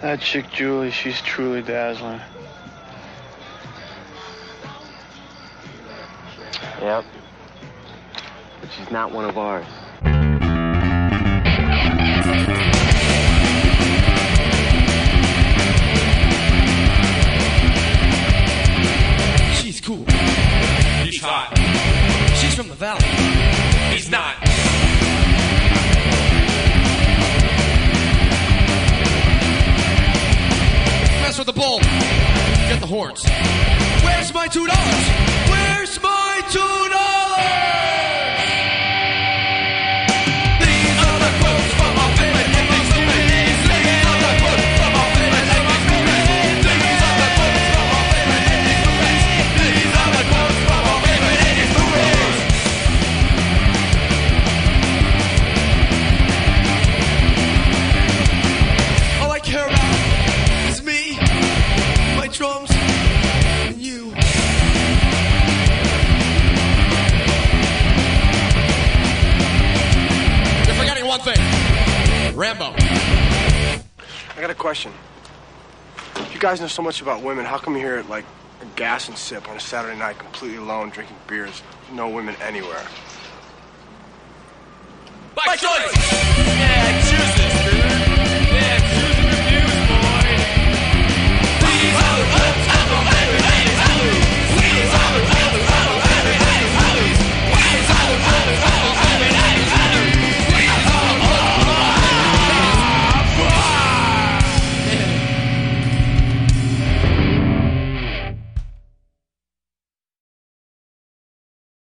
That chick Julie, she's truly dazzling. Yep. But she's not one of ours. She's cool. He's hot. She's from the valley. He's not. Bull. Get the horns. Where's my two dollars? Rambo. I got a question. If you guys know so much about women, how come you're here at like a gas and sip on a Saturday night completely alone drinking beers? No women anywhere. By choice.